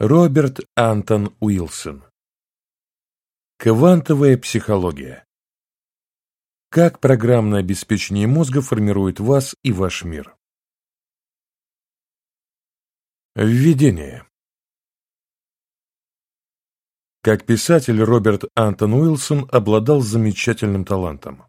Роберт Антон Уилсон Квантовая психология Как программное обеспечение мозга формирует вас и ваш мир? Введение Как писатель Роберт Антон Уилсон обладал замечательным талантом.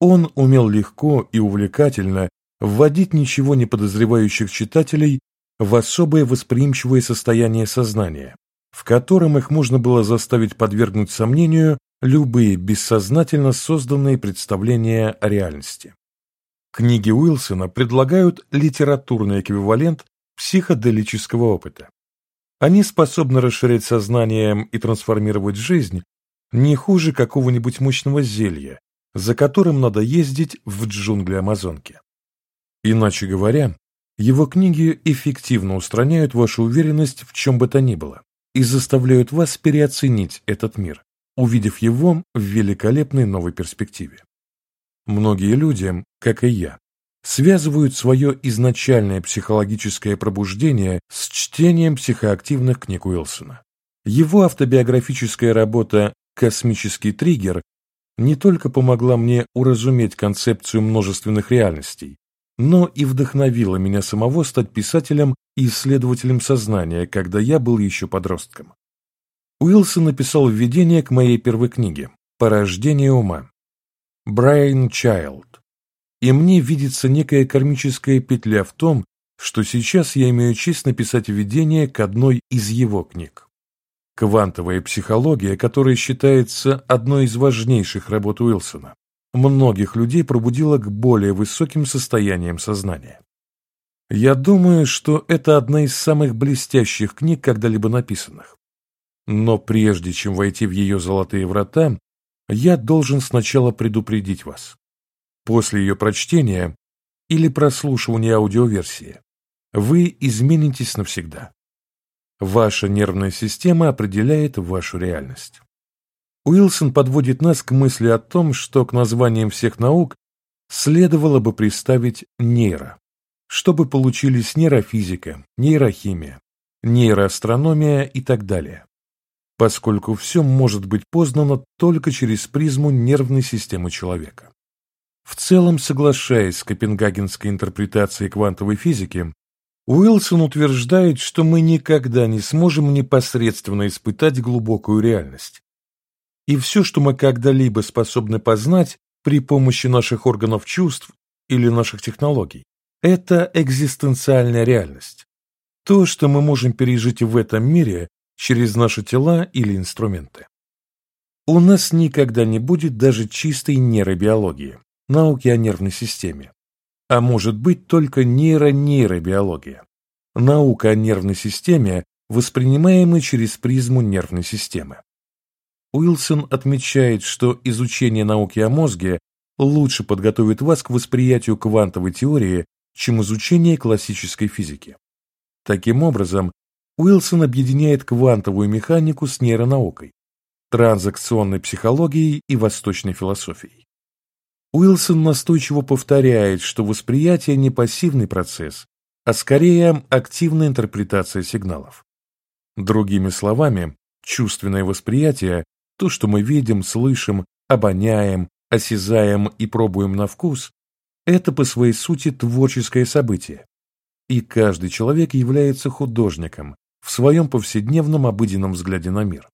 Он умел легко и увлекательно вводить ничего не подозревающих читателей в особое восприимчивое состояние сознания, в котором их можно было заставить подвергнуть сомнению любые бессознательно созданные представления о реальности. Книги Уилсона предлагают литературный эквивалент психоделического опыта. Они способны расширять сознание и трансформировать жизнь не хуже какого-нибудь мощного зелья, за которым надо ездить в джунгли Амазонки. Иначе говоря, его книги эффективно устраняют вашу уверенность в чем бы то ни было и заставляют вас переоценить этот мир, увидев его в великолепной новой перспективе. Многие люди, как и я, связывают свое изначальное психологическое пробуждение с чтением психоактивных книг Уилсона. Его автобиографическая работа «Космический триггер» не только помогла мне уразуметь концепцию множественных реальностей, но и вдохновила меня самого стать писателем и исследователем сознания, когда я был еще подростком. Уилсон написал введение к моей первой книге «Порождение ума» Brain Child. И мне видится некая кармическая петля в том, что сейчас я имею честь написать введение к одной из его книг. Квантовая психология, которая считается одной из важнейших работ Уилсона, многих людей пробудила к более высоким состояниям сознания. Я думаю, что это одна из самых блестящих книг, когда-либо написанных. Но прежде чем войти в ее золотые врата, я должен сначала предупредить вас. После ее прочтения или прослушивания аудиоверсии вы изменитесь навсегда. Ваша нервная система определяет вашу реальность. Уилсон подводит нас к мысли о том, что к названиям всех наук следовало бы приставить нейро, чтобы получились нейрофизика, нейрохимия, нейроастрономия и так далее, поскольку все может быть познано только через призму нервной системы человека. В целом, соглашаясь с копенгагенской интерпретацией квантовой физики, Уилсон утверждает, что мы никогда не сможем непосредственно испытать глубокую реальность, и все, что мы когда-либо способны познать при помощи наших органов чувств или наших технологий, это экзистенциальная реальность. То, что мы можем пережить в этом мире через наши тела или инструменты. У нас никогда не будет даже чистой нейробиологии, науки о нервной системе. А может быть только нейро-нейробиология, наука о нервной системе, воспринимаемой через призму нервной системы. Уилсон отмечает, что изучение науки о мозге лучше подготовит вас к восприятию квантовой теории, чем изучение классической физики. Таким образом, Уилсон объединяет квантовую механику с нейронаукой, транзакционной психологией и восточной философией. Уилсон настойчиво повторяет, что восприятие не пассивный процесс, а скорее активная интерпретация сигналов. Другими словами, чувственное восприятие то, что мы видим, слышим, обоняем, осязаем и пробуем на вкус, это по своей сути творческое событие. И каждый человек является художником в своем повседневном обыденном взгляде на мир.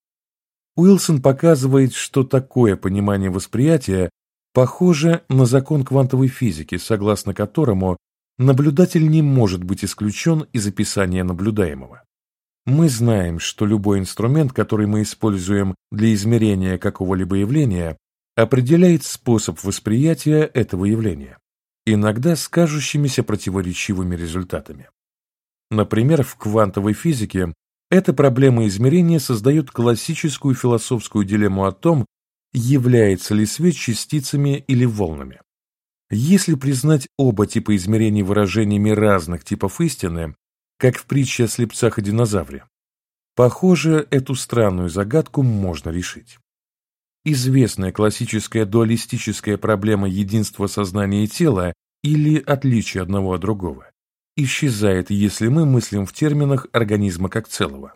Уилсон показывает, что такое понимание восприятия похоже на закон квантовой физики, согласно которому наблюдатель не может быть исключен из описания наблюдаемого. Мы знаем, что любой инструмент, который мы используем для измерения какого-либо явления, определяет способ восприятия этого явления, иногда с кажущимися противоречивыми результатами. Например, в квантовой физике эта проблема измерения создает классическую философскую дилемму о том, является ли свет частицами или волнами. Если признать оба типа измерений выражениями разных типов истины, как в притче о слепцах и динозавре. Похоже, эту странную загадку можно решить. Известная классическая дуалистическая проблема единства сознания и тела или отличия одного от другого исчезает, если мы мыслим в терминах организма как целого.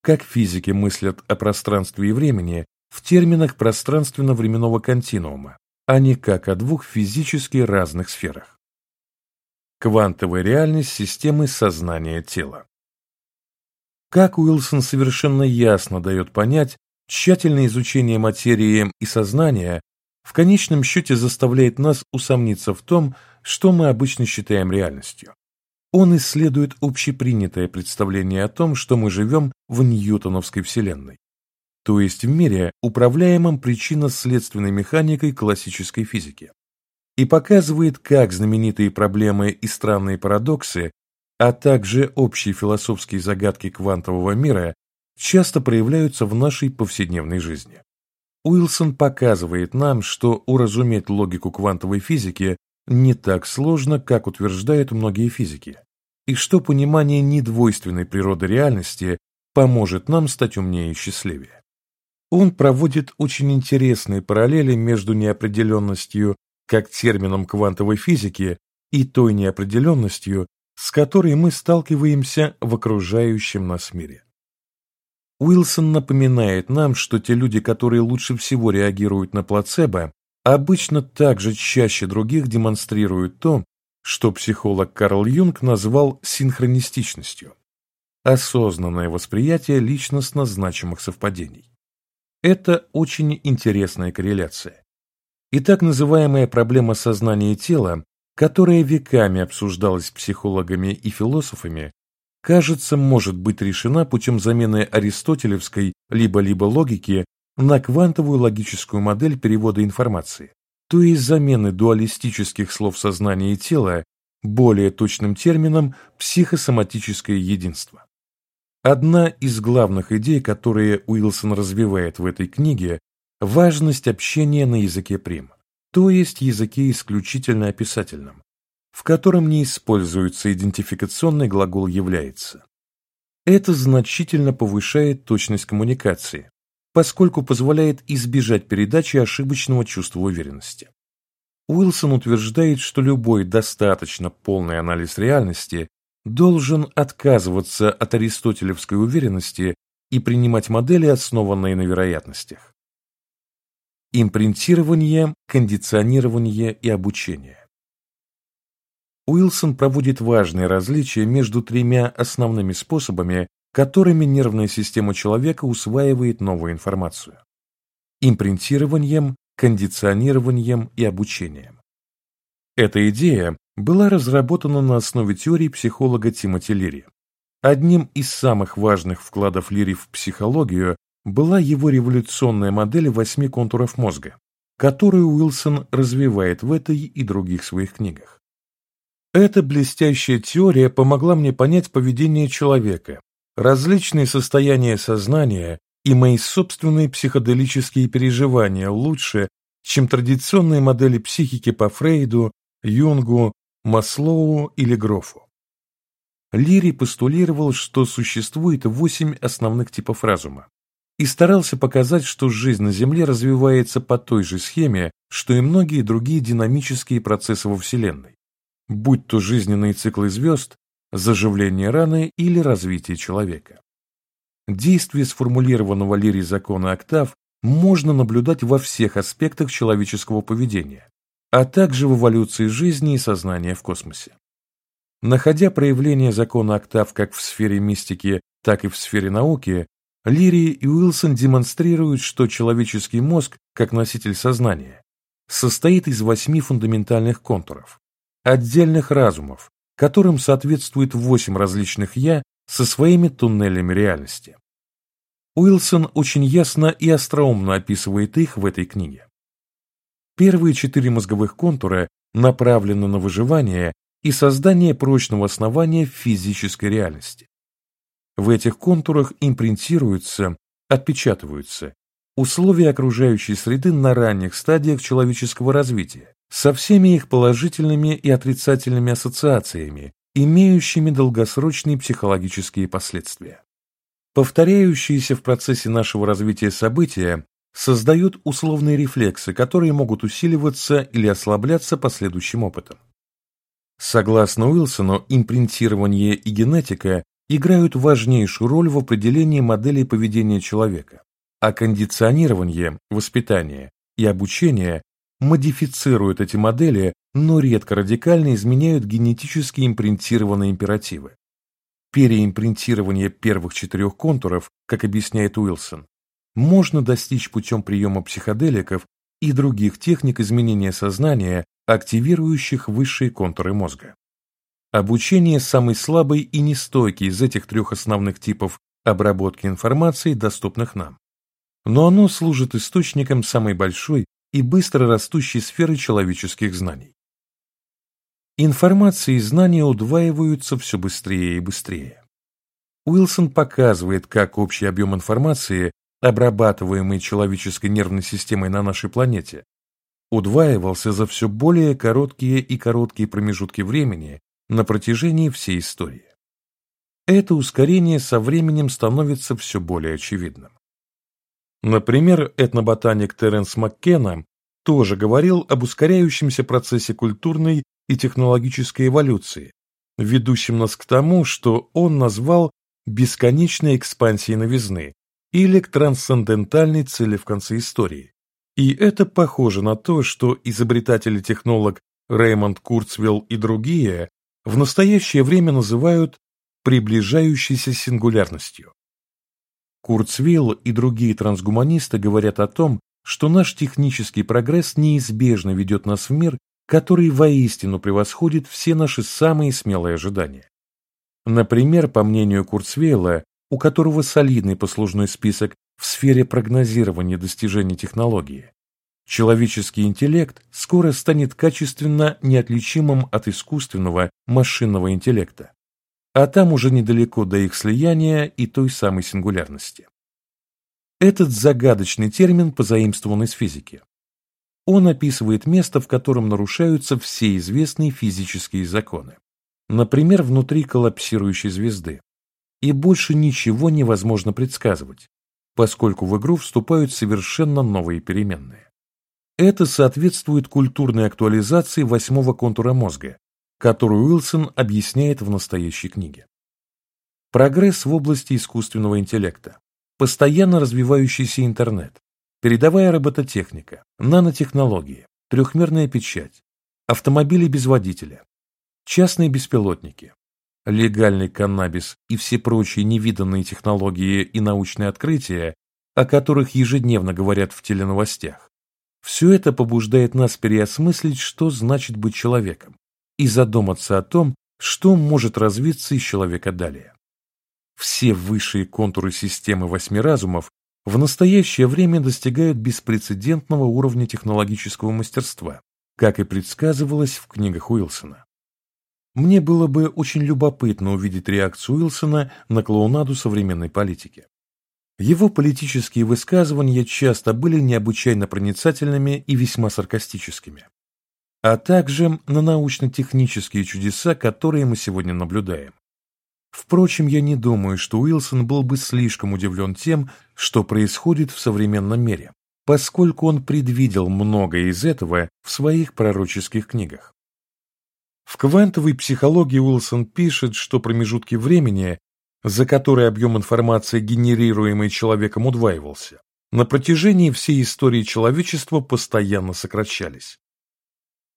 как физики мыслят о пространстве и времени в терминах пространственно-временного континуума, а не как о двух физически разных сферах. Квантовая реальность системы сознания тела. Как Уилсон совершенно ясно дает понять, тщательное изучение материи и сознания в конечном счете заставляет нас усомниться в том, что мы обычно считаем реальностью. Он исследует общепринятое представление о том, что мы живем в ньютоновской вселенной, то есть в мире, управляемом причинно-следственной механикой классической физики, и показывает, как знаменитые проблемы и странные парадоксы, а также общие философские загадки квантового мира часто проявляются в нашей повседневной жизни. Уилсон показывает нам, что уразуметь логику квантовой физики не так сложно, как утверждают многие физики, и что понимание недвойственной природы реальности поможет нам стать умнее и счастливее. Он проводит очень интересные параллели между неопределенностью как термином квантовой физики и той неопределенностью, с которой мы сталкиваемся в окружающем нас мире. Уилсон напоминает нам, что те люди, которые лучше всего реагируют на плацебо, обычно также чаще других демонстрируют то, что психолог Карл Юнг назвал синхронистичностью – осознанное восприятие личностно значимых совпадений. Это очень интересная корреляция. И так называемая проблема сознания тела, которая веками обсуждалась психологами и философами, кажется, может быть решена путем замены аристотелевской либо-либо логики на квантовую логическую модель перевода информации, то есть замены дуалистических слов сознания и тела более точным термином психосоматическое единство. Одна из главных идей, которые Уилсон развивает в этой книге, важность общения на языке прим, то есть языке исключительно описательном, в котором не используется идентификационный глагол «является». Это значительно повышает точность коммуникации, поскольку позволяет избежать передачи ошибочного чувства уверенности. Уилсон утверждает, что любой достаточно полный анализ реальности должен отказываться от аристотелевской уверенности и принимать модели, основанные на вероятностях. Импринтирование, кондиционирование и обучение. Уилсон проводит важные различия между тремя основными способами, которыми нервная система человека усваивает новую информацию. Импринтированием, кондиционированием и обучением. Эта идея была разработана на основе теории психолога Тимоти Лири. Одним из самых важных вкладов Лири в психологию была его революционная модель восьми контуров мозга, которую Уилсон развивает в этой и других своих книгах. Эта блестящая теория помогла мне понять поведение человека, различные состояния сознания и мои собственные психоделические переживания лучше, чем традиционные модели психики по Фрейду, Юнгу, Маслоу или Грофу. Лири постулировал, что существует восемь основных типов разума, и старался показать, что жизнь на Земле развивается по той же схеме, что и многие другие динамические процессы во Вселенной, будь то жизненные циклы звезд, заживление раны или развитие человека. Действие сформулированного лири закона октав можно наблюдать во всех аспектах человеческого поведения, а также в эволюции жизни и сознания в космосе. Находя проявление закона октав как в сфере мистики, так и в сфере науки, Лири и Уилсон демонстрируют, что человеческий мозг, как носитель сознания, состоит из восьми фундаментальных контуров, отдельных разумов, которым соответствует восемь различных «я» со своими туннелями реальности. Уилсон очень ясно и остроумно описывает их в этой книге. Первые четыре мозговых контура направлены на выживание и создание прочного основания физической реальности. В этих контурах импринтируются, отпечатываются условия окружающей среды на ранних стадиях человеческого развития, со всеми их положительными и отрицательными ассоциациями, имеющими долгосрочные психологические последствия. Повторяющиеся в процессе нашего развития события создают условные рефлексы, которые могут усиливаться или ослабляться последующим опытом. Согласно Уилсону, импринтирование и генетика играют важнейшую роль в определении моделей поведения человека, а кондиционирование, воспитание и обучение модифицируют эти модели, но редко радикально изменяют генетически импринтированные императивы. Переимпринтирование первых четырех контуров, как объясняет Уилсон, можно достичь путем приема психоделиков и других техник изменения сознания, активирующих высшие контуры мозга. Обучение самый слабый и нестойкий из этих трех основных типов обработки информации, доступных нам. Но оно служит источником самой большой и быстро растущей сферы человеческих знаний. Информация и знания удваиваются все быстрее и быстрее. Уилсон показывает, как общий объем информации, обрабатываемый человеческой нервной системой на нашей планете, удваивался за все более короткие и короткие промежутки времени на протяжении всей истории. Это ускорение со временем становится все более очевидным. Например, этноботаник Теренс Маккена тоже говорил об ускоряющемся процессе культурной и технологической эволюции, ведущем нас к тому, что он назвал бесконечной экспансией новизны или к трансцендентальной цели в конце истории. И это похоже на то, что изобретатель и технолог Реймонд Курцвелл и другие в настоящее время называют приближающейся сингулярностью. Курцвейл и другие трансгуманисты говорят о том, что наш технический прогресс неизбежно ведет нас в мир, который воистину превосходит все наши самые смелые ожидания. Например, по мнению Курцвейла, у которого солидный послужной список в сфере прогнозирования достижений технологии, человеческий интеллект скоро станет качественно неотличимым от искусственного машинного интеллекта, а там уже недалеко до их слияния и той самой сингулярности. Этот загадочный термин позаимствован из физики. Он описывает место, в котором нарушаются все известные физические законы. Например, внутри коллапсирующей звезды. И больше ничего невозможно предсказывать, поскольку в игру вступают совершенно новые переменные. Это соответствует культурной актуализации восьмого контура мозга, которую Уилсон объясняет в настоящей книге. Прогресс в области искусственного интеллекта, постоянно развивающийся интернет, передовая робототехника, нанотехнологии, трехмерная печать, автомобили без водителя, частные беспилотники, легальный каннабис и все прочие невиданные технологии и научные открытия, о которых ежедневно говорят в теленовостях. Все это побуждает нас переосмыслить, что значит быть человеком, и задуматься о том, что может развиться из человека далее. Все высшие контуры системы восьми разумов в настоящее время достигают беспрецедентного уровня технологического мастерства, как и предсказывалось в книгах Уилсона. Мне было бы очень любопытно увидеть реакцию Уилсона на клоунаду современной политики. Его политические высказывания часто были необычайно проницательными и весьма саркастическими, а также на научно-технические чудеса, которые мы сегодня наблюдаем. Впрочем, я не думаю, что Уилсон был бы слишком удивлен тем, что происходит в современном мире, поскольку он предвидел многое из этого в своих пророческих книгах. В квантовой психологии Уилсон пишет, что промежутки времени, за которые объем информации, генерируемый человеком, удваивался, на протяжении всей истории человечества постоянно сокращались.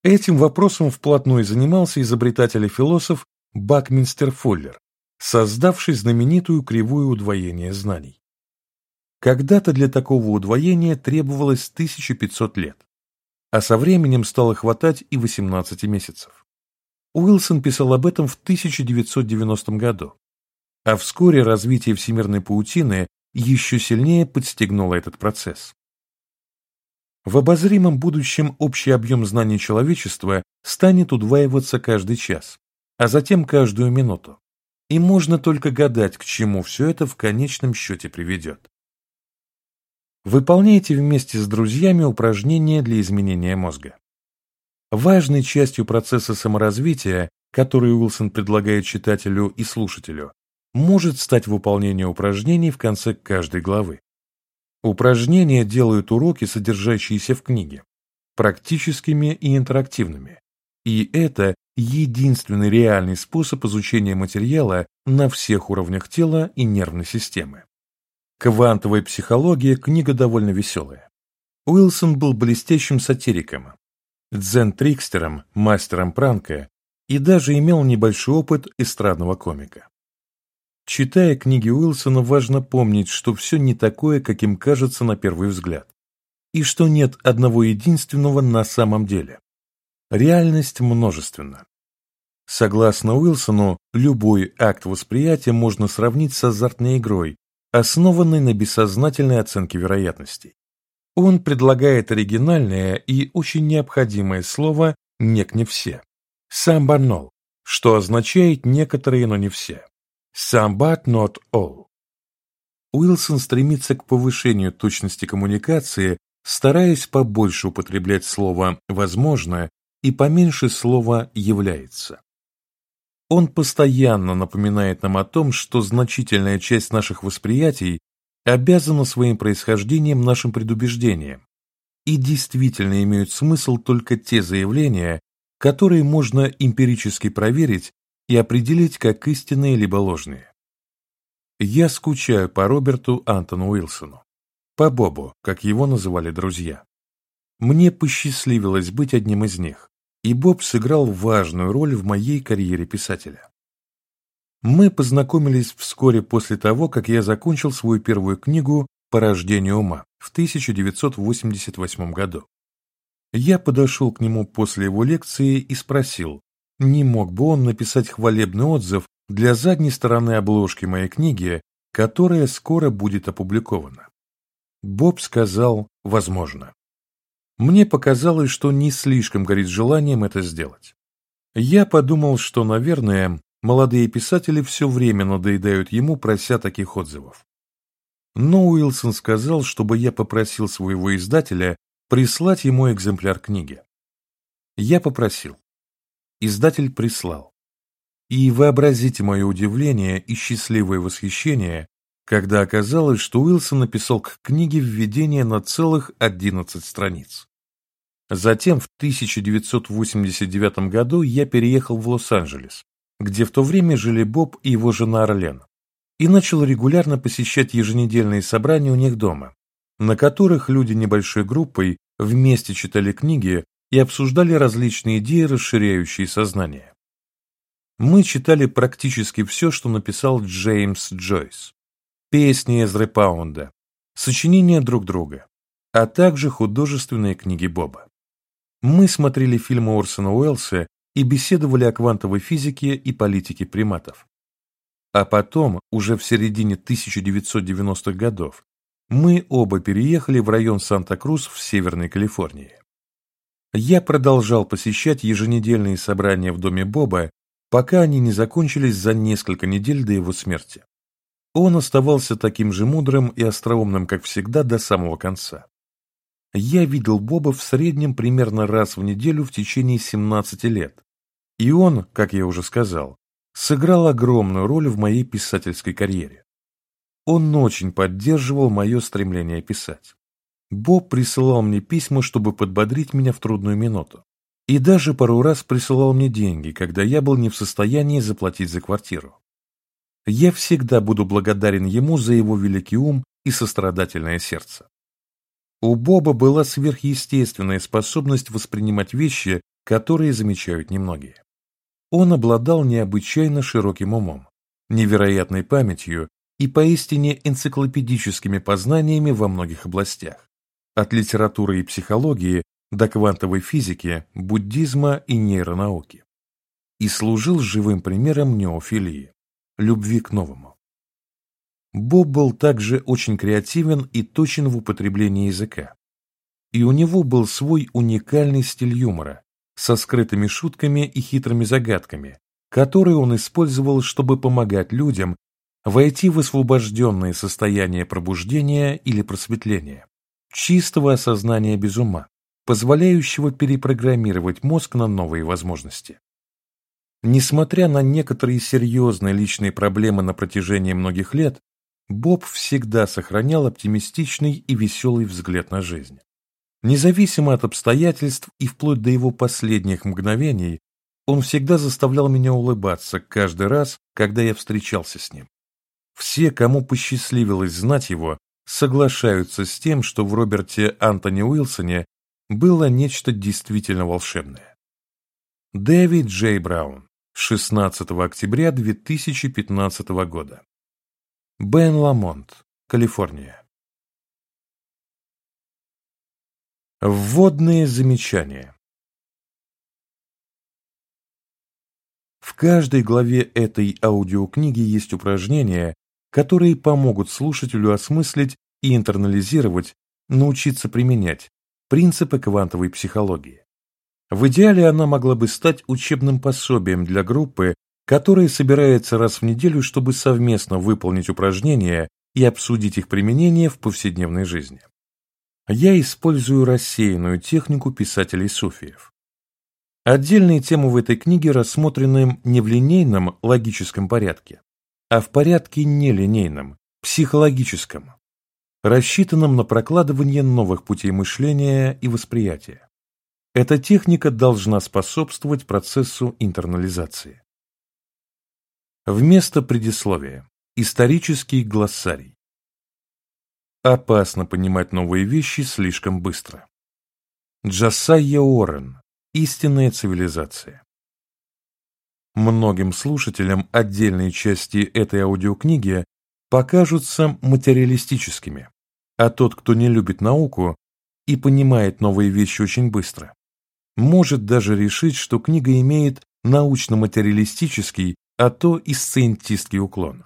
Этим вопросом вплотную занимался изобретатель и философ Бакминстер Фуллер, создавший знаменитую кривую удвоения знаний. Когда-то для такого удвоения требовалось 1500 лет, а со временем стало хватать и 18 месяцев. Уилсон писал об этом в 1990 году, а вскоре развитие всемирной паутины еще сильнее подстегнуло этот процесс. В обозримом будущем общий объем знаний человечества станет удваиваться каждый час, а затем каждую минуту и можно только гадать, к чему все это в конечном счете приведет. Выполняйте вместе с друзьями упражнения для изменения мозга. Важной частью процесса саморазвития, который Уилсон предлагает читателю и слушателю, может стать выполнение упражнений в конце каждой главы. Упражнения делают уроки, содержащиеся в книге, практическими и интерактивными, и это единственный реальный способ изучения материала, на всех уровнях тела и нервной системы. Квантовая психология – книга довольно веселая. Уилсон был блестящим сатириком, дзен-трикстером, мастером пранка и даже имел небольшой опыт эстрадного комика. Читая книги Уилсона, важно помнить, что все не такое, каким кажется на первый взгляд, и что нет одного единственного на самом деле. Реальность множественна. Согласно Уилсону, любой акт восприятия можно сравнить с азартной игрой, основанной на бессознательной оценке вероятностей. Он предлагает оригинальное и очень необходимое слово «нек не все» – «самбанол», что означает «некоторые, но не все». Some but not all. Уилсон стремится к повышению точности коммуникации, стараясь побольше употреблять слово «возможно» и поменьше слова «является». Он постоянно напоминает нам о том, что значительная часть наших восприятий обязана своим происхождением нашим предубеждениям, и действительно имеют смысл только те заявления, которые можно эмпирически проверить и определить как истинные либо ложные. Я скучаю по Роберту Антону Уилсону, по Бобу, как его называли друзья. Мне посчастливилось быть одним из них, и Боб сыграл важную роль в моей карьере писателя. Мы познакомились вскоре после того, как я закончил свою первую книгу «По рождению ума» в 1988 году. Я подошел к нему после его лекции и спросил, не мог бы он написать хвалебный отзыв для задней стороны обложки моей книги, которая скоро будет опубликована? Боб сказал «возможно». Мне показалось, что не слишком горит желанием это сделать. Я подумал, что, наверное, молодые писатели все время надоедают ему, прося таких отзывов. Но Уилсон сказал, чтобы я попросил своего издателя прислать ему экземпляр книги. Я попросил. Издатель прислал. И вообразите мое удивление и счастливое восхищение, когда оказалось, что Уилсон написал к книге введение на целых 11 страниц. Затем в 1989 году я переехал в Лос-Анджелес, где в то время жили Боб и его жена Орлен, и начал регулярно посещать еженедельные собрания у них дома, на которых люди небольшой группой вместе читали книги и обсуждали различные идеи, расширяющие сознание. Мы читали практически все, что написал Джеймс Джойс, песни Эзры Паунда, сочинения друг друга, а также художественные книги Боба. Мы смотрели фильмы Орсона Уэллса и беседовали о квантовой физике и политике приматов. А потом, уже в середине 1990-х годов, мы оба переехали в район Санта-Крус в Северной Калифорнии. Я продолжал посещать еженедельные собрания в доме Боба, пока они не закончились за несколько недель до его смерти. Он оставался таким же мудрым и остроумным, как всегда, до самого конца. Я видел Боба в среднем примерно раз в неделю в течение 17 лет, и он, как я уже сказал, сыграл огромную роль в моей писательской карьере. Он очень поддерживал мое стремление писать. Боб присылал мне письма, чтобы подбодрить меня в трудную минуту. И даже пару раз присылал мне деньги, когда я был не в состоянии заплатить за квартиру. Я всегда буду благодарен ему за его великий ум и сострадательное сердце. У Боба была сверхъестественная способность воспринимать вещи, которые замечают немногие. Он обладал необычайно широким умом, невероятной памятью и поистине энциклопедическими познаниями во многих областях от литературы и психологии до квантовой физики, буддизма и нейронауки. И служил живым примером неофилии, любви к новому. Боб был также очень креативен и точен в употреблении языка. И у него был свой уникальный стиль юмора, со скрытыми шутками и хитрыми загадками, которые он использовал, чтобы помогать людям войти в освобожденное состояние пробуждения или просветления чистого осознания без ума, позволяющего перепрограммировать мозг на новые возможности. Несмотря на некоторые серьезные личные проблемы на протяжении многих лет, Боб всегда сохранял оптимистичный и веселый взгляд на жизнь. Независимо от обстоятельств и вплоть до его последних мгновений, он всегда заставлял меня улыбаться каждый раз, когда я встречался с ним. Все, кому посчастливилось знать его, соглашаются с тем, что в Роберте Антони Уилсоне было нечто действительно волшебное. Дэвид Джей Браун, 16 октября 2015 года. Бен Ламонт, Калифорния. Вводные замечания В каждой главе этой аудиокниги есть упражнения, которые помогут слушателю осмыслить и интернализировать, научиться применять принципы квантовой психологии. В идеале она могла бы стать учебным пособием для группы, которая собирается раз в неделю, чтобы совместно выполнить упражнения и обсудить их применение в повседневной жизни. Я использую рассеянную технику писателей-суфиев. Отдельные темы в этой книге рассмотрены не в линейном логическом порядке, а в порядке нелинейном, психологическом, рассчитанном на прокладывание новых путей мышления и восприятия. Эта техника должна способствовать процессу интернализации. Вместо предисловия. Исторический глоссарий. Опасно понимать новые вещи слишком быстро. Джасайя Уоррен. Истинная цивилизация. Многим слушателям отдельные части этой аудиокниги покажутся материалистическими, а тот, кто не любит науку и понимает новые вещи очень быстро, может даже решить, что книга имеет научно-материалистический, а то и сциентистский уклон.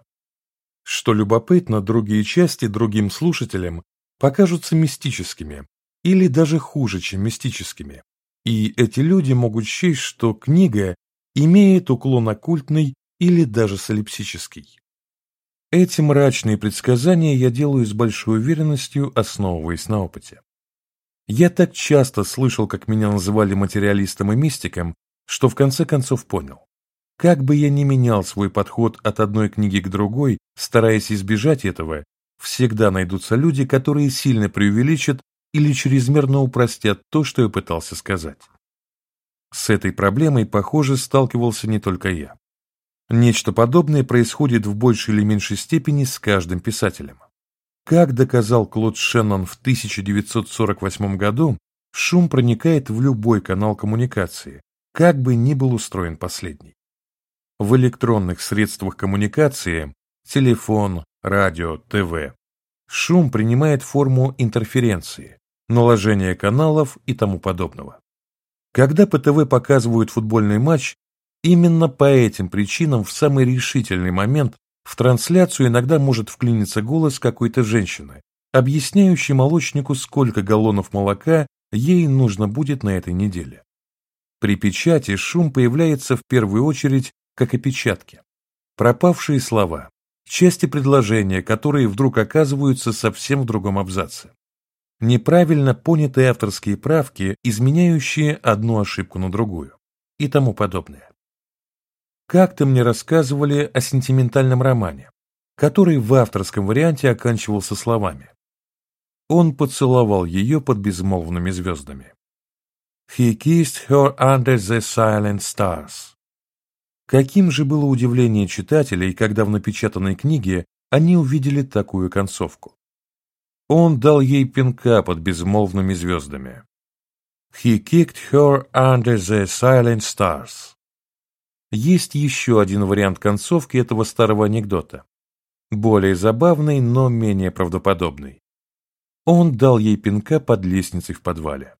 Что любопытно, другие части другим слушателям покажутся мистическими или даже хуже, чем мистическими, и эти люди могут счесть, что книга имеет уклон оккультный или даже солипсический. Эти мрачные предсказания я делаю с большой уверенностью, основываясь на опыте. Я так часто слышал, как меня называли материалистом и мистиком, что в конце концов понял. Как бы я ни менял свой подход от одной книги к другой, стараясь избежать этого, всегда найдутся люди, которые сильно преувеличат или чрезмерно упростят то, что я пытался сказать. С этой проблемой, похоже, сталкивался не только я. Нечто подобное происходит в большей или меньшей степени с каждым писателем. Как доказал Клод Шеннон в 1948 году, шум проникает в любой канал коммуникации, как бы ни был устроен последний. В электронных средствах коммуникации – телефон, радио, ТВ – шум принимает форму интерференции, наложения каналов и тому подобного. Когда по ТВ показывают футбольный матч, именно по этим причинам в самый решительный момент в трансляцию иногда может вклиниться голос какой-то женщины, объясняющий молочнику, сколько галлонов молока ей нужно будет на этой неделе. При печати шум появляется в первую очередь как опечатки. Пропавшие слова, части предложения, которые вдруг оказываются совсем в другом абзаце неправильно понятые авторские правки, изменяющие одну ошибку на другую и тому подобное. Как-то мне рассказывали о сентиментальном романе, который в авторском варианте оканчивался словами «Он поцеловал ее под безмолвными звездами». «He kissed her under the silent stars». Каким же было удивление читателей, когда в напечатанной книге они увидели такую концовку. Он дал ей пинка под безмолвными звездами. He kicked her under the silent stars. Есть еще один вариант концовки этого старого анекдота. Более забавный, но менее правдоподобный. Он дал ей пинка под лестницей в подвале.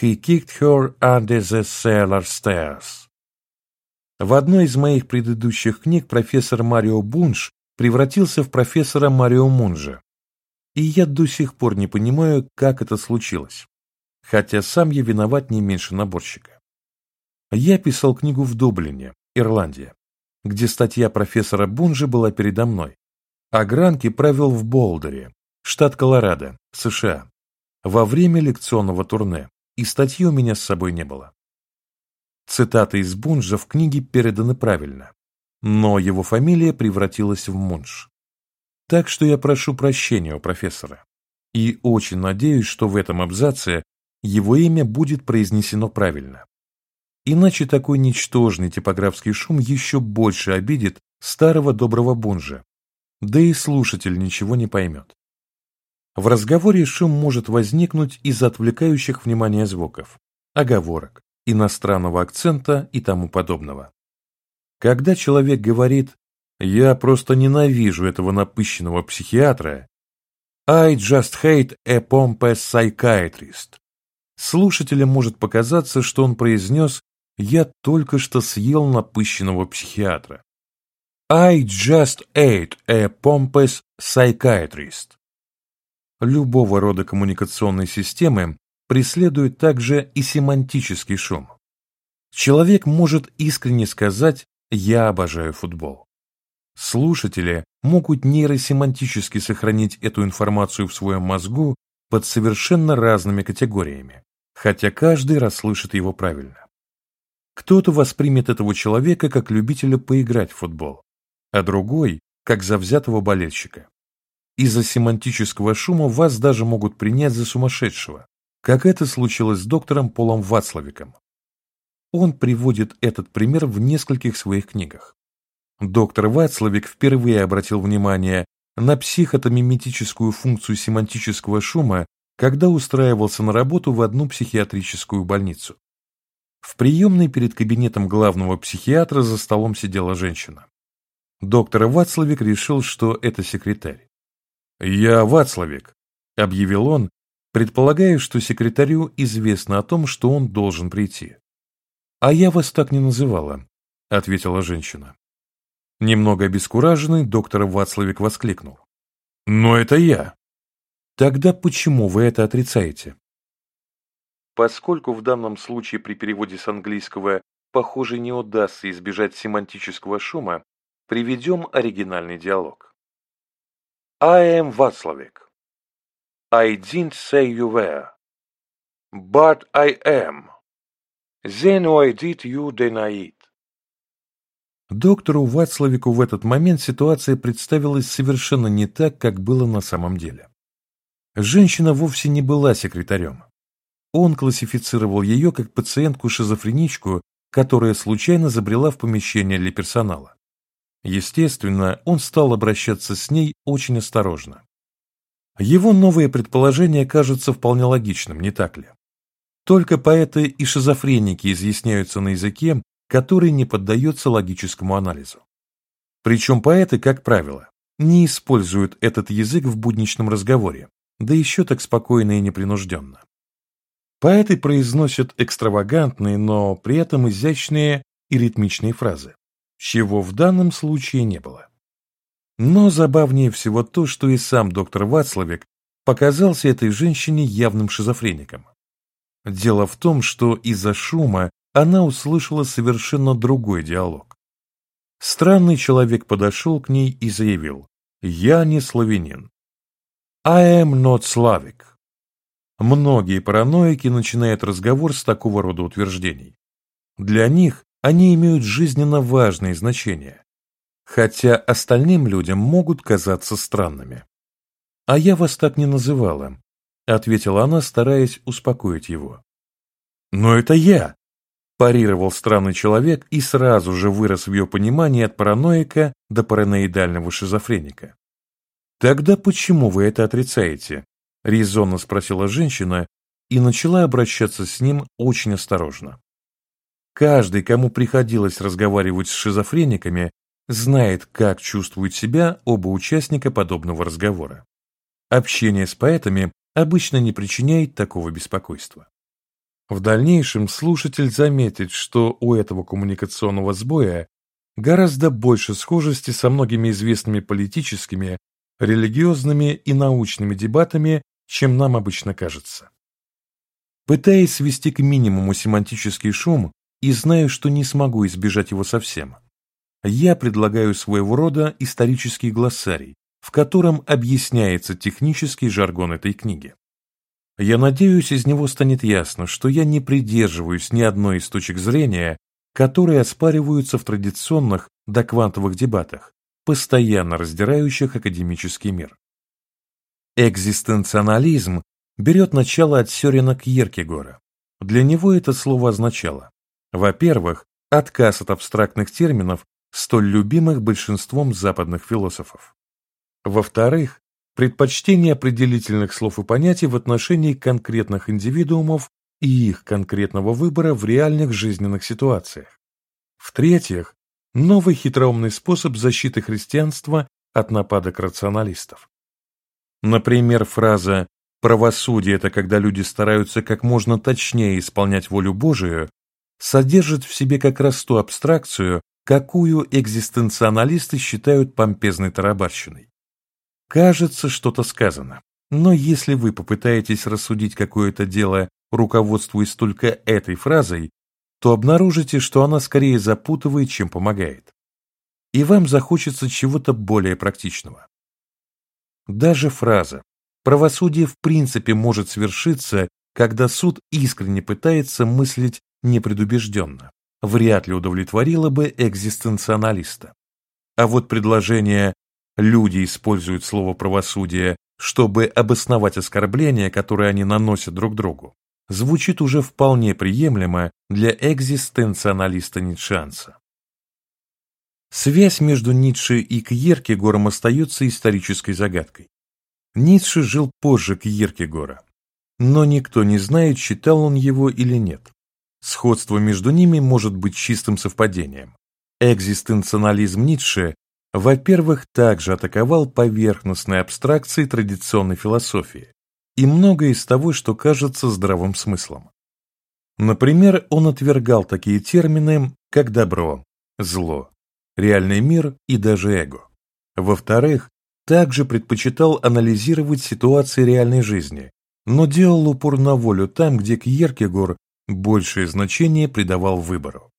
He kicked her under the cellar stairs. В одной из моих предыдущих книг профессор Марио Бунш превратился в профессора Марио Мунжа, и я до сих пор не понимаю, как это случилось. Хотя сам я виноват не меньше наборщика. Я писал книгу в Дублине, Ирландия, где статья профессора Бунжи была передо мной, а Гранки правил в Болдере, штат Колорадо, США, во время лекционного турне, и статьи у меня с собой не было. Цитаты из Бунжа в книге переданы правильно, но его фамилия превратилась в Мунж. Так что я прошу прощения у профессора. И очень надеюсь, что в этом абзаце его имя будет произнесено правильно. иначе такой ничтожный типографский шум еще больше обидит старого доброго бунжа, да и слушатель ничего не поймет. В разговоре шум может возникнуть из отвлекающих внимание звуков, оговорок, иностранного акцента и тому подобного. Когда человек говорит «я просто ненавижу этого напыщенного психиатра», «I just hate a pompous psychiatrist», слушателям может показаться, что он произнес «я только что съел напыщенного психиатра». I just ate a pompous psychiatrist. Любого рода коммуникационной системы преследует также и семантический шум. Человек может искренне сказать «я обожаю футбол». Слушатели могут нейросемантически сохранить эту информацию в своем мозгу под совершенно разными категориями, хотя каждый расслышит его правильно. Кто-то воспримет этого человека как любителя поиграть в футбол, а другой – как завзятого болельщика. Из-за семантического шума вас даже могут принять за сумасшедшего, как это случилось с доктором Полом Вацлавиком. Он приводит этот пример в нескольких своих книгах. Доктор Вацлавик впервые обратил внимание на психотомиметическую функцию семантического шума, когда устраивался на работу в одну психиатрическую больницу. В приемной перед кабинетом главного психиатра за столом сидела женщина. Доктор Вацлавик решил, что это секретарь. «Я Вацлавик», — объявил он, предполагая, что секретарю известно о том, что он должен прийти. «А я вас так не называла», — ответила женщина. Немного обескураженный, доктор Вацлавик воскликнул. «Но это я!» «Тогда почему вы это отрицаете?» Поскольку в данном случае при переводе с английского «похоже не удастся избежать семантического шума», Приведем оригинальный диалог. I am Václavic. I didn't say you were. But I am. Then why did you deny it? Доктору Вацлавику в этот момент ситуация представилась совершенно не так, как было на самом деле. Женщина вовсе не была секретарем. Он классифицировал ее как пациентку-шизофреничку, которая случайно забрела в помещение для персонала. Естественно, он стал обращаться с ней очень осторожно. Его новые предположения кажутся вполне логичным, не так ли? Только поэты и шизофреники изъясняются на языке, который не поддается логическому анализу. Причем поэты, как правило, не используют этот язык в будничном разговоре, да еще так спокойно и непринужденно. Поэты произносят экстравагантные, но при этом изящные и ритмичные фразы чего в данном случае не было. Но забавнее всего то, что и сам доктор Вацлавик показался этой женщине явным шизофреником. Дело в том, что из-за шума она услышала совершенно другой диалог. Странный человек подошел к ней и заявил «Я не славянин». «I am not Slavic». Многие параноики начинают разговор с такого рода утверждений. Для них они имеют жизненно важное значение, хотя остальным людям могут казаться странными. «А я вас так не называла», — ответила она, стараясь успокоить его. «Но это я!» – парировал странный человек и сразу же вырос в ее понимании от параноика до параноидального шизофреника. «Тогда почему вы это отрицаете?» – резонно спросила женщина и начала обращаться с ним очень осторожно. Каждый, кому приходилось разговаривать с шизофрениками, знает, как чувствуют себя оба участника подобного разговора. Общение с поэтами обычно не причиняет такого беспокойства. В дальнейшем слушатель заметит, что у этого коммуникационного сбоя гораздо больше схожести со многими известными политическими, религиозными и научными дебатами, чем нам обычно кажется. Пытаясь свести к минимуму семантический шум, и знаю, что не смогу избежать его совсем. Я предлагаю своего рода исторический глоссарий, в котором объясняется технический жаргон этой книги. Я надеюсь, из него станет ясно, что я не придерживаюсь ни одной из точек зрения, которые оспариваются в традиционных доквантовых дебатах, постоянно раздирающих академический мир. Экзистенционализм берет начало от Сёрена Кьеркегора. Для него это слово означало Во-первых, отказ от абстрактных терминов, столь любимых большинством западных философов. Во-вторых, предпочтение определительных слов и понятий в отношении конкретных индивидуумов и их конкретного выбора в реальных жизненных ситуациях. В-третьих, новый хитроумный способ защиты христианства от нападок рационалистов. Например, фраза «правосудие – это когда люди стараются как можно точнее исполнять волю Божию» содержит в себе как раз ту абстракцию, какую экзистенциалисты считают помпезной тарабарщиной. Кажется, что-то сказано, но если вы попытаетесь рассудить какое-то дело, руководствуясь только этой фразой, то обнаружите, что она скорее запутывает, чем помогает. И вам захочется чего-то более практичного. Даже фраза «правосудие в принципе может свершиться, когда суд искренне пытается мыслить непредубежденно» вряд ли удовлетворила бы экзистенциалиста. А вот предложение «люди используют слово «правосудие», чтобы обосновать оскорбления, которые они наносят друг другу», звучит уже вполне приемлемо для экзистенциалиста-ницшанца. Связь между Ницше и Кьеркегором остается исторической загадкой. Ницше жил позже Кьеркегора, но никто не знает, читал он его или нет. Сходство между ними может быть чистым совпадением. Экзистенциализм Ницше, во-первых, также атаковал поверхностные абстракции традиционной философии и многое из того, что кажется здравым смыслом. Например, он отвергал такие термины, как добро, зло, реальный мир и даже эго. Во-вторых, также предпочитал анализировать ситуации реальной жизни, но делал упор на волю там, где Кьеркегор большее значение придавал выбору.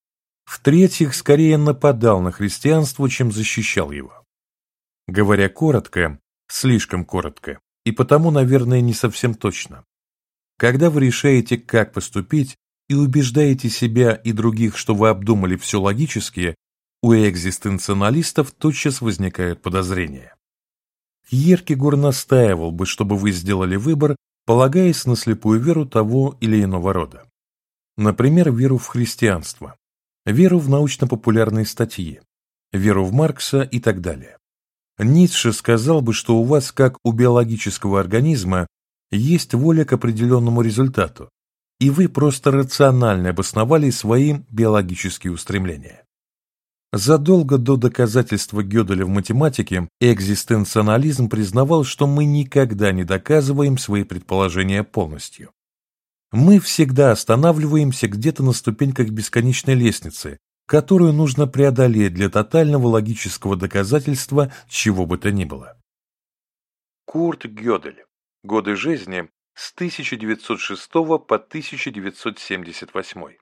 В-третьих, скорее нападал на христианство, чем защищал его. Говоря коротко, слишком коротко, и потому, наверное, не совсем точно. Когда вы решаете, как поступить, и убеждаете себя и других, что вы обдумали все логически, у экзистенциалистов тотчас возникают подозрения. Еркегор настаивал бы, чтобы вы сделали выбор, полагаясь на слепую веру того или иного рода. Например, веру в христианство, веру в научно-популярные статьи, веру в Маркса и так далее. Ницше сказал бы, что у вас, как у биологического организма, есть воля к определенному результату, и вы просто рационально обосновали своим биологические устремления. Задолго до доказательства Гёделя в математике экзистенциализм признавал, что мы никогда не доказываем свои предположения полностью. Мы всегда останавливаемся где-то на ступеньках бесконечной лестницы, которую нужно преодолеть для тотального логического доказательства чего бы то ни было. Курт Гёдель. Годы жизни с 1906 по 1978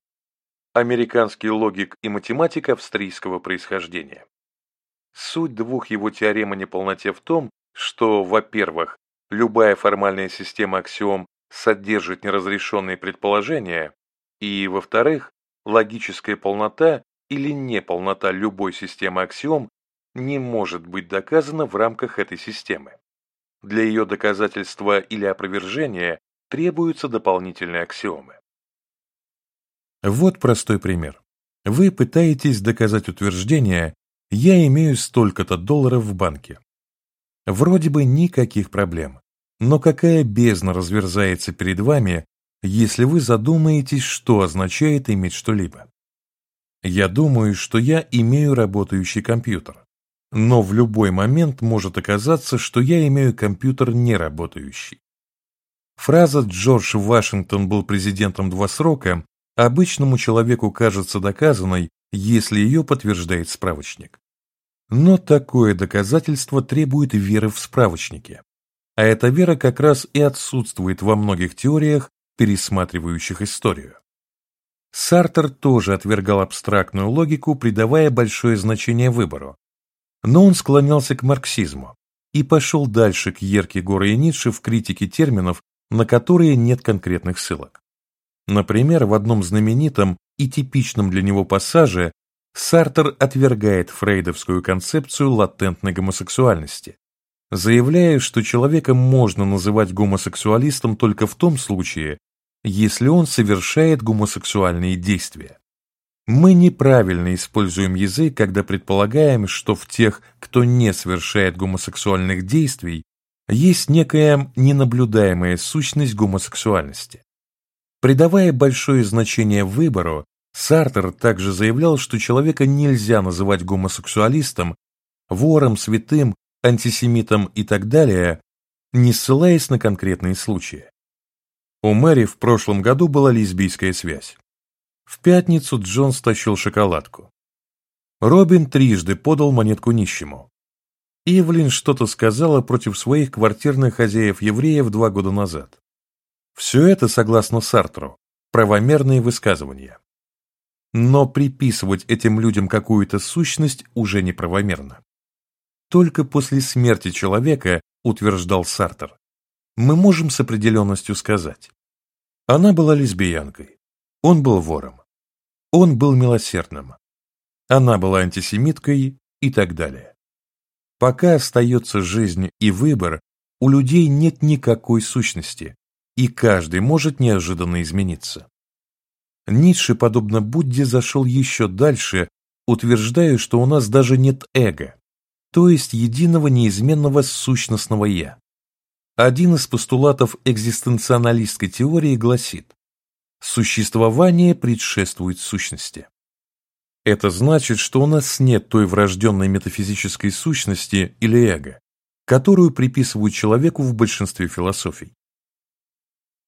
американский логик и математик австрийского происхождения. Суть двух его теорем о неполноте в том, что, во-первых, любая формальная система аксиом содержит неразрешенные предположения, и, во-вторых, логическая полнота или неполнота любой системы аксиом не может быть доказана в рамках этой системы. Для ее доказательства или опровержения требуются дополнительные аксиомы. Вот простой пример. Вы пытаетесь доказать утверждение «я имею столько-то долларов в банке». Вроде бы никаких проблем. Но какая бездна разверзается перед вами, если вы задумаетесь, что означает иметь что-либо? Я думаю, что я имею работающий компьютер. Но в любой момент может оказаться, что я имею компьютер неработающий. Фраза «Джордж Вашингтон был президентом два срока» обычному человеку кажется доказанной, если ее подтверждает справочник. Но такое доказательство требует веры в справочнике. А эта вера как раз и отсутствует во многих теориях, пересматривающих историю. Сартер тоже отвергал абстрактную логику, придавая большое значение выбору. Но он склонялся к марксизму и пошел дальше к Еркегору и Ницше в критике терминов, на которые нет конкретных ссылок. Например, в одном знаменитом и типичном для него пассаже Сартер отвергает фрейдовскую концепцию латентной гомосексуальности, заявляя, что человека можно называть гомосексуалистом только в том случае, если он совершает гомосексуальные действия. Мы неправильно используем язык, когда предполагаем, что в тех, кто не совершает гомосексуальных действий, есть некая ненаблюдаемая сущность гомосексуальности. Придавая большое значение выбору, Сартер также заявлял, что человека нельзя называть гомосексуалистом, вором, святым, антисемитом и так далее, не ссылаясь на конкретные случаи. У Мэри в прошлом году была лесбийская связь. В пятницу Джон стащил шоколадку. Робин трижды подал монетку нищему. Ивлин что-то сказала против своих квартирных хозяев-евреев два года назад. Все это, согласно Сартру, правомерные высказывания. Но приписывать этим людям какую-то сущность уже неправомерно. Только после смерти человека, утверждал Сартер, мы можем с определенностью сказать. Она была лесбиянкой, он был вором, он был милосердным, она была антисемиткой и так далее. Пока остается жизнь и выбор, у людей нет никакой сущности, и каждый может неожиданно измениться. Ницше, подобно Будде, зашел еще дальше, утверждая, что у нас даже нет эго, то есть единого неизменного сущностного «я». Один из постулатов экзистенционалистской теории гласит «существование предшествует сущности». Это значит, что у нас нет той врожденной метафизической сущности или эго, которую приписывают человеку в большинстве философий.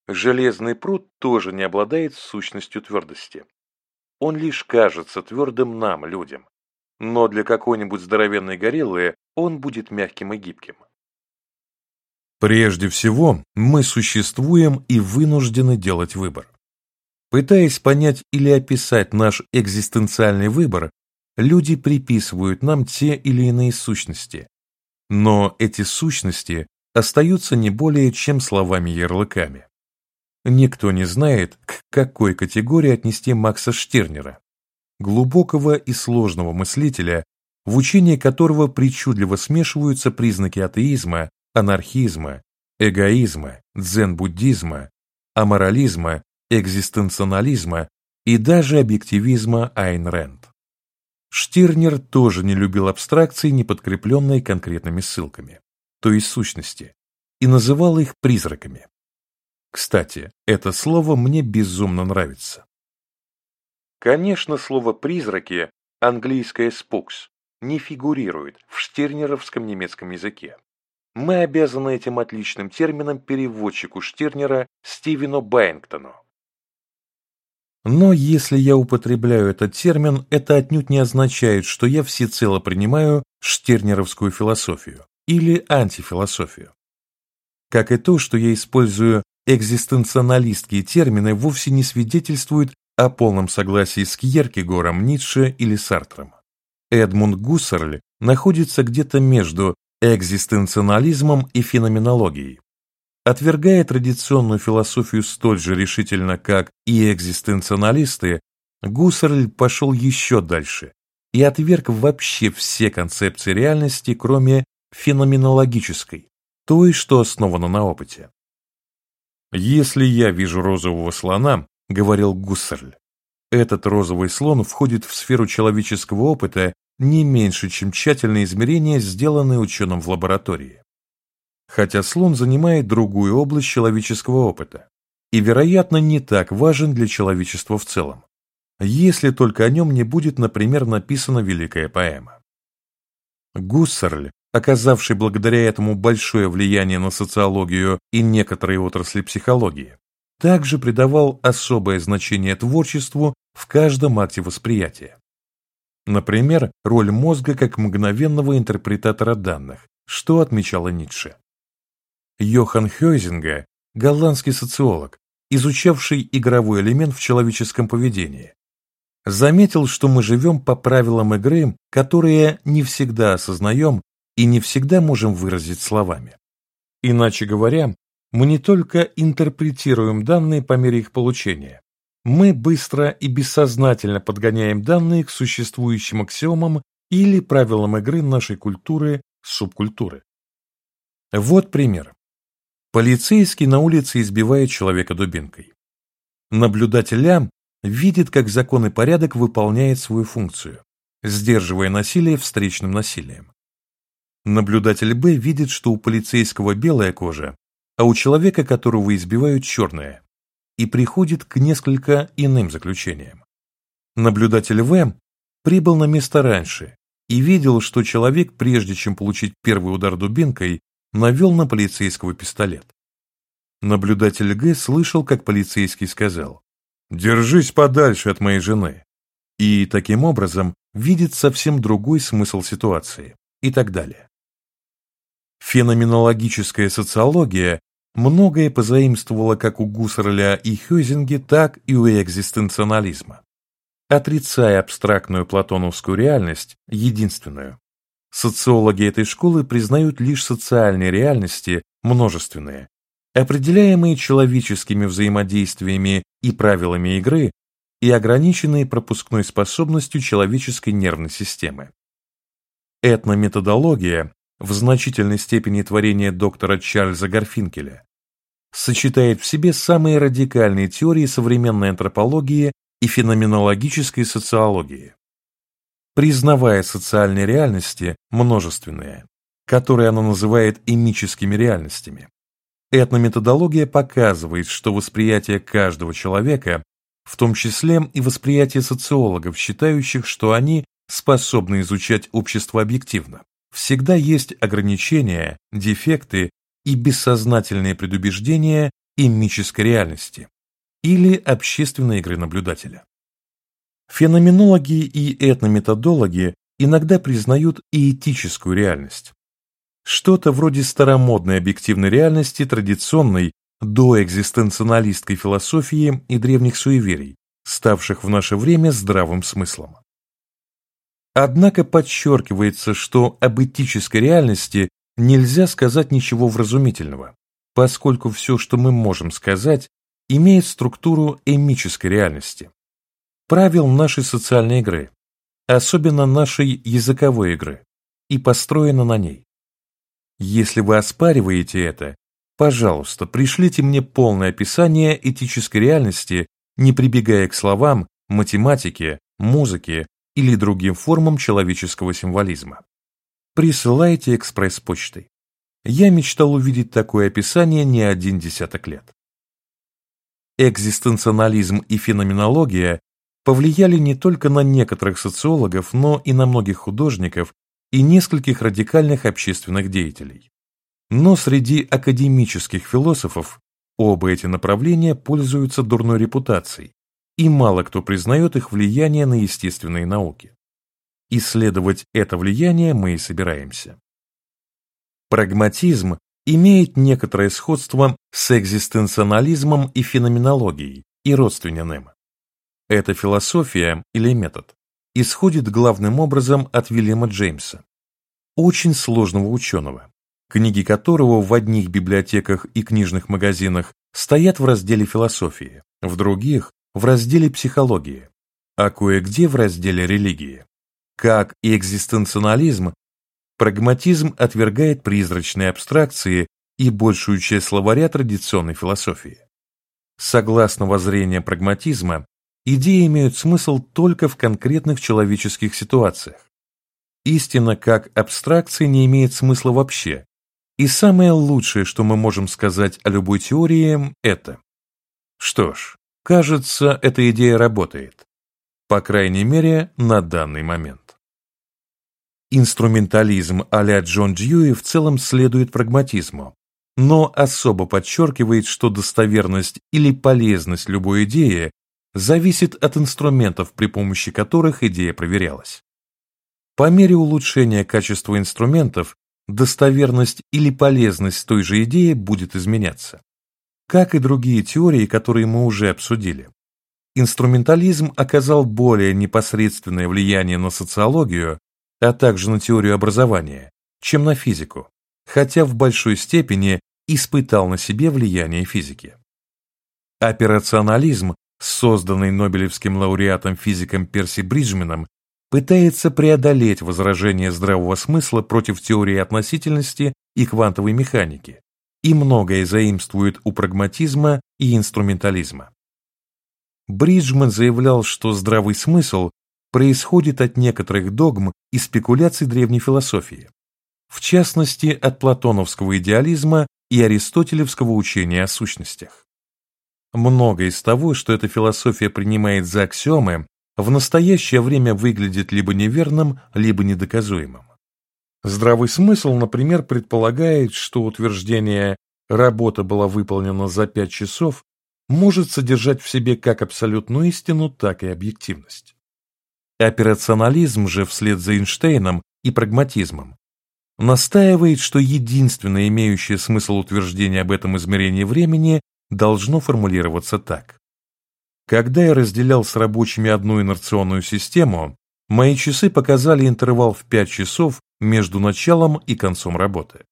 Железный пруд тоже не обладает сущностью твердости. Он лишь кажется твердым нам, людям, но для какой-нибудь здоровенной гориллы он будет мягким и гибким. Прежде всего, мы существуем и вынуждены делать выбор. Пытаясь понять или описать наш экзистенциальный выбор, люди приписывают нам те или иные сущности. Но эти сущности остаются не более чем словами-ярлыками. Никто не знает, к какой категории отнести Макса Штернера, глубокого и сложного мыслителя, в учении которого причудливо смешиваются признаки атеизма, анархизма, эгоизма, дзен-буддизма, аморализма экзистенционализма и даже объективизма Айн Рэнд. Штирнер тоже не любил абстракции, не подкрепленные конкретными ссылками, то есть сущности, и называл их призраками. Кстати, это слово мне безумно нравится. Конечно, слово «призраки» английское «spooks» не фигурирует в штирнеровском немецком языке. Мы обязаны этим отличным термином переводчику Штирнера Стивену Байнгтону, но если я употребляю этот термин, это отнюдь не означает, что я всецело принимаю штернеровскую философию или антифилософию. Как и то, что я использую экзистенционалистские термины, вовсе не свидетельствует о полном согласии с Кьеркегором, Ницше или Сартром. Эдмунд Гуссерль находится где-то между экзистенционализмом и феноменологией, Отвергая традиционную философию столь же решительно, как и экзистенционалисты, Гуссерль пошел еще дальше и отверг вообще все концепции реальности, кроме феноменологической, той, что основана на опыте. «Если я вижу розового слона», — говорил Гуссерль, этот розовый слон входит в сферу человеческого опыта не меньше, чем тщательные измерения, сделанные ученым в лаборатории хотя слон занимает другую область человеческого опыта и, вероятно, не так важен для человечества в целом, если только о нем не будет, например, написана великая поэма. Гуссерль, оказавший благодаря этому большое влияние на социологию и некоторые отрасли психологии, также придавал особое значение творчеству в каждом акте восприятия. Например, роль мозга как мгновенного интерпретатора данных, что отмечала Ницше. Йохан Хёйзинга, голландский социолог, изучавший игровой элемент в человеческом поведении, заметил, что мы живем по правилам игры, которые не всегда осознаем и не всегда можем выразить словами. Иначе говоря, мы не только интерпретируем данные по мере их получения, мы быстро и бессознательно подгоняем данные к существующим аксиомам или правилам игры нашей культуры, субкультуры. Вот пример. Полицейский на улице избивает человека дубинкой. Наблюдатель видит, как закон и порядок выполняет свою функцию, сдерживая насилие встречным насилием. Наблюдатель Б видит, что у полицейского белая кожа, а у человека, которого избивают, черная, и приходит к несколько иным заключениям. Наблюдатель В прибыл на место раньше и видел, что человек, прежде чем получить первый удар дубинкой, навел на полицейского пистолет. Наблюдатель Г слышал, как полицейский сказал «Держись подальше от моей жены» и, таким образом, видит совсем другой смысл ситуации и так далее. Феноменологическая социология многое позаимствовала как у Гуссерля и Хёзинге, так и у экзистенционализма. Отрицая абстрактную платоновскую реальность, единственную, социологи этой школы признают лишь социальные реальности, множественные, определяемые человеческими взаимодействиями и правилами игры и ограниченные пропускной способностью человеческой нервной системы. Этнометодология, в значительной степени творение доктора Чарльза Гарфинкеля, сочетает в себе самые радикальные теории современной антропологии и феноменологической социологии. Признавая социальные реальности множественные, которые она называет эмическими реальностями, Этнометодология показывает, что восприятие каждого человека, в том числе и восприятие социологов, считающих, что они способны изучать общество объективно, всегда есть ограничения, дефекты и бессознательные предубеждения эмической реальности или общественной игры наблюдателя. Феноменологи и этнометодологи иногда признают и этическую реальность, что-то вроде старомодной объективной реальности традиционной доэкзистенционалистской философии и древних суеверий, ставших в наше время здравым смыслом. Однако подчеркивается, что об этической реальности нельзя сказать ничего вразумительного, поскольку все, что мы можем сказать, имеет структуру эмической реальности, правил нашей социальной игры, особенно нашей языковой игры, и построено на ней. Если вы оспариваете это, пожалуйста, пришлите мне полное описание этической реальности, не прибегая к словам, математике, музыке или другим формам человеческого символизма. Присылайте экспресс-почтой. Я мечтал увидеть такое описание не один десяток лет. Экзистенционализм и феноменология повлияли не только на некоторых социологов, но и на многих художников и нескольких радикальных общественных деятелей. Но среди академических философов оба эти направления пользуются дурной репутацией, и мало кто признает их влияние на естественные науки. Исследовать это влияние мы и собираемся. Прагматизм имеет некоторое сходство с экзистенционализмом и феноменологией, и родственным Эта философия или метод исходит главным образом от Вильяма Джеймса, очень сложного ученого, книги которого в одних библиотеках и книжных магазинах стоят в разделе философии, в других – в разделе психологии, а кое-где в разделе религии. Как и экзистенциализм, прагматизм отвергает призрачные абстракции и большую часть словаря традиционной философии. Согласно воззрению прагматизма, идеи имеют смысл только в конкретных человеческих ситуациях. Истина как абстракция не имеет смысла вообще, и самое лучшее, что мы можем сказать о любой теории, это. Что ж, кажется, эта идея работает. По крайней мере, на данный момент. Инструментализм а-ля Джон Дьюи в целом следует прагматизму, но особо подчеркивает, что достоверность или полезность любой идеи зависит от инструментов, при помощи которых идея проверялась. По мере улучшения качества инструментов, достоверность или полезность той же идеи будет изменяться. Как и другие теории, которые мы уже обсудили. Инструментализм оказал более непосредственное влияние на социологию, а также на теорию образования, чем на физику, хотя в большой степени испытал на себе влияние физики. Операционализм созданный Нобелевским лауреатом-физиком Перси Бриджменом, пытается преодолеть возражения здравого смысла против теории относительности и квантовой механики и многое заимствует у прагматизма и инструментализма. Бриджман заявлял, что здравый смысл происходит от некоторых догм и спекуляций древней философии, в частности от платоновского идеализма и аристотелевского учения о сущностях. Многое из того, что эта философия принимает за аксиомы, в настоящее время выглядит либо неверным, либо недоказуемым. Здравый смысл, например, предполагает, что утверждение «работа была выполнена за пять часов» может содержать в себе как абсолютную истину, так и объективность. Операционализм же вслед за Эйнштейном и прагматизмом настаивает, что единственное имеющее смысл утверждение об этом измерении времени должно формулироваться так. Когда я разделял с рабочими одну инерционную систему, мои часы показали интервал в 5 часов между началом и концом работы.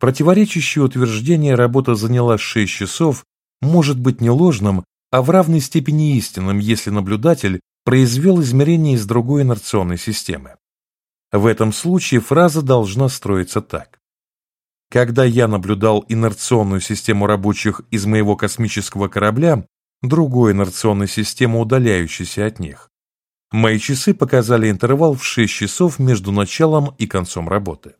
Противоречащее утверждение «работа заняла 6 часов» может быть не ложным, а в равной степени истинным, если наблюдатель произвел измерение из другой инерционной системы. В этом случае фраза должна строиться так. Когда я наблюдал инерционную систему рабочих из моего космического корабля, другой инерционной системы, удаляющейся от них, мои часы показали интервал в 6 часов между началом и концом работы.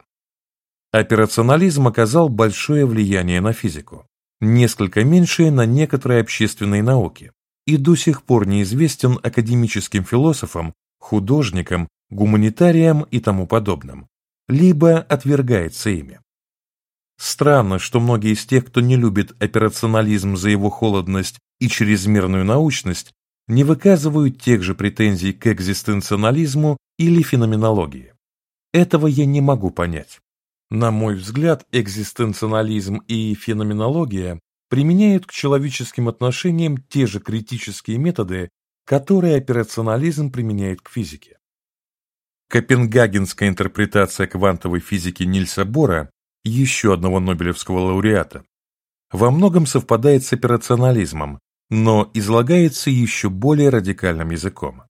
Операционализм оказал большое влияние на физику, несколько меньшее на некоторые общественные науки, и до сих пор неизвестен академическим философам, художникам, гуманитариям и тому подобным, либо отвергается ими. Странно, что многие из тех, кто не любит операционализм за его холодность и чрезмерную научность, не выказывают тех же претензий к экзистенционализму или феноменологии. Этого я не могу понять. На мой взгляд, экзистенционализм и феноменология применяют к человеческим отношениям те же критические методы, которые операционализм применяет к физике. Копенгагенская интерпретация квантовой физики Нильса Бора еще одного Нобелевского лауреата, во многом совпадает с операционализмом, но излагается еще более радикальным языком.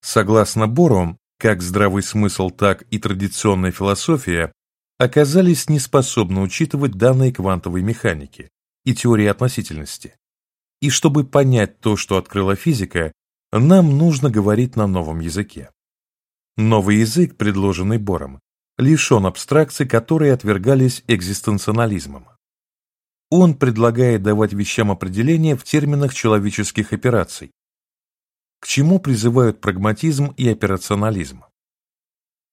Согласно Бору, как здравый смысл, так и традиционная философия оказались неспособны учитывать данные квантовой механики и теории относительности. И чтобы понять то, что открыла физика, нам нужно говорить на новом языке. Новый язык, предложенный Бором, лишен абстракций, которые отвергались экзистенционализмом. Он предлагает давать вещам определения в терминах человеческих операций, к чему призывают прагматизм и операционализм.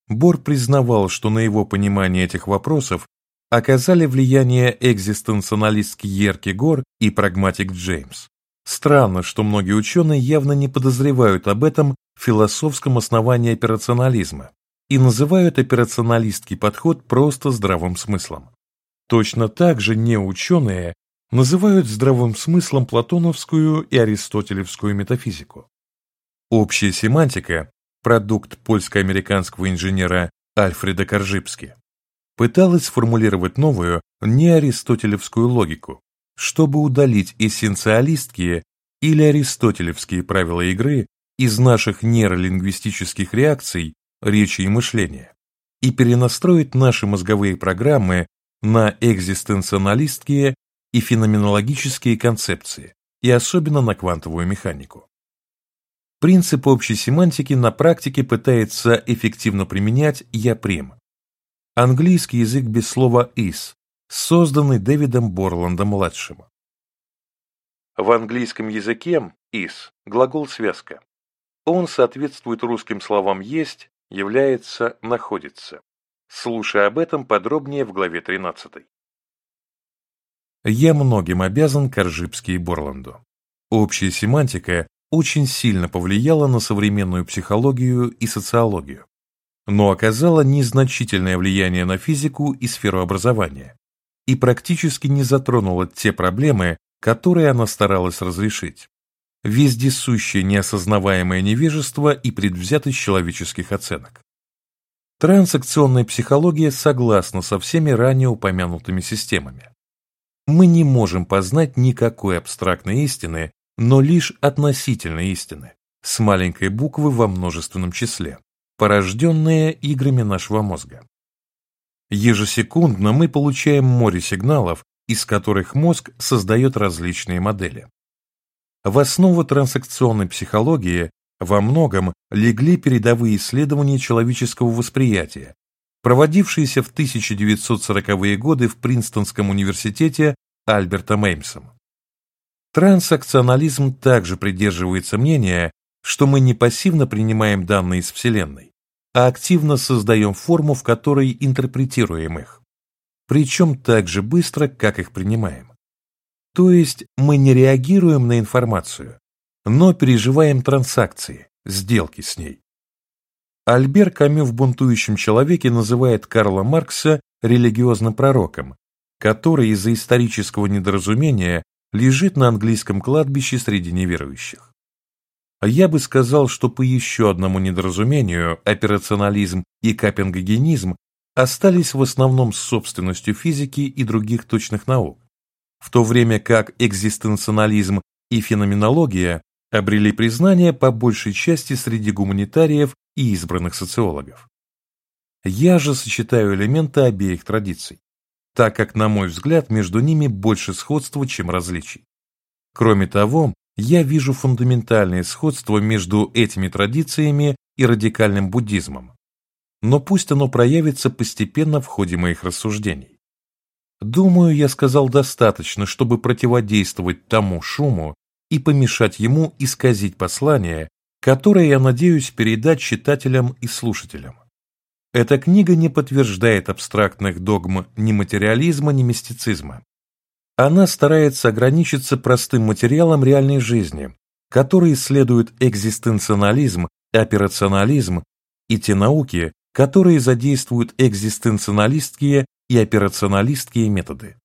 Бор признавал, что на его понимание этих вопросов оказали влияние экзистенционалист Кьеркегор и прагматик Джеймс. Странно, что многие ученые явно не подозревают об этом философском основании операционализма, и называют операционалистский подход просто здравым смыслом. Точно так же неученые называют здравым смыслом платоновскую и аристотелевскую метафизику. Общая семантика, продукт польско-американского инженера Альфреда Коржибски, пыталась сформулировать новую неаристотелевскую логику, чтобы удалить эссенциалистские или аристотелевские правила игры из наших нейролингвистических реакций речи и мышления и перенастроить наши мозговые программы на экзистенционалистские и феноменологические концепции, и особенно на квантовую механику. Принцип общей семантики на практике пытается эффективно применять Яприм. Английский язык без слова «is», созданный Дэвидом Борландом-младшим. В английском языке «is» – глагол-связка. Он соответствует русским словам «есть», является «находится». Слушай об этом подробнее в главе 13. Я многим обязан Коржибски и Борланду. Общая семантика очень сильно повлияла на современную психологию и социологию, но оказала незначительное влияние на физику и сферу образования и практически не затронула те проблемы, которые она старалась разрешить вездесущее неосознаваемое невежество и предвзятость человеческих оценок. Трансакционная психология согласна со всеми ранее упомянутыми системами. Мы не можем познать никакой абстрактной истины, но лишь относительной истины, с маленькой буквы во множественном числе, порожденные играми нашего мозга. Ежесекундно мы получаем море сигналов, из которых мозг создает различные модели. в основу трансакционной психологии во многом легли передовые исследования человеческого восприятия, проводившиеся в 1940-е годы в Принстонском университете Альбертом Эймсом. Трансакционализм также придерживается мнения, что мы не пассивно принимаем данные из Вселенной, а активно создаем форму, в которой интерпретируем их, причем так же быстро, как их принимаем. То есть мы не реагируем на информацию, но переживаем транзакции, сделки с ней. Альбер Камю в «Бунтующем человеке» называет Карла Маркса религиозным пророком, который из-за исторического недоразумения лежит на английском кладбище среди неверующих. Я бы сказал, что по еще одному недоразумению операционализм и капингогенизм остались в основном с собственностью физики и других точных наук, в то время как экзистенциализм и феноменология обрели признание по большей части среди гуманитариев и избранных социологов. Я же сочетаю элементы обеих традиций, так как, на мой взгляд, между ними больше сходства, чем различий. Кроме того, я вижу фундаментальное сходство между этими традициями и радикальным буддизмом, но пусть оно проявится постепенно в ходе моих рассуждений. Думаю, я сказал достаточно, чтобы противодействовать тому шуму и помешать ему исказить послание, которое я надеюсь передать читателям и слушателям. Эта книга не подтверждает абстрактных догм ни материализма, ни мистицизма. Она старается ограничиться простым материалом реальной жизни, который исследует экзистенциализм, операционализм и те науки, которые задействуют экзистенциалистские и операционалистские методы.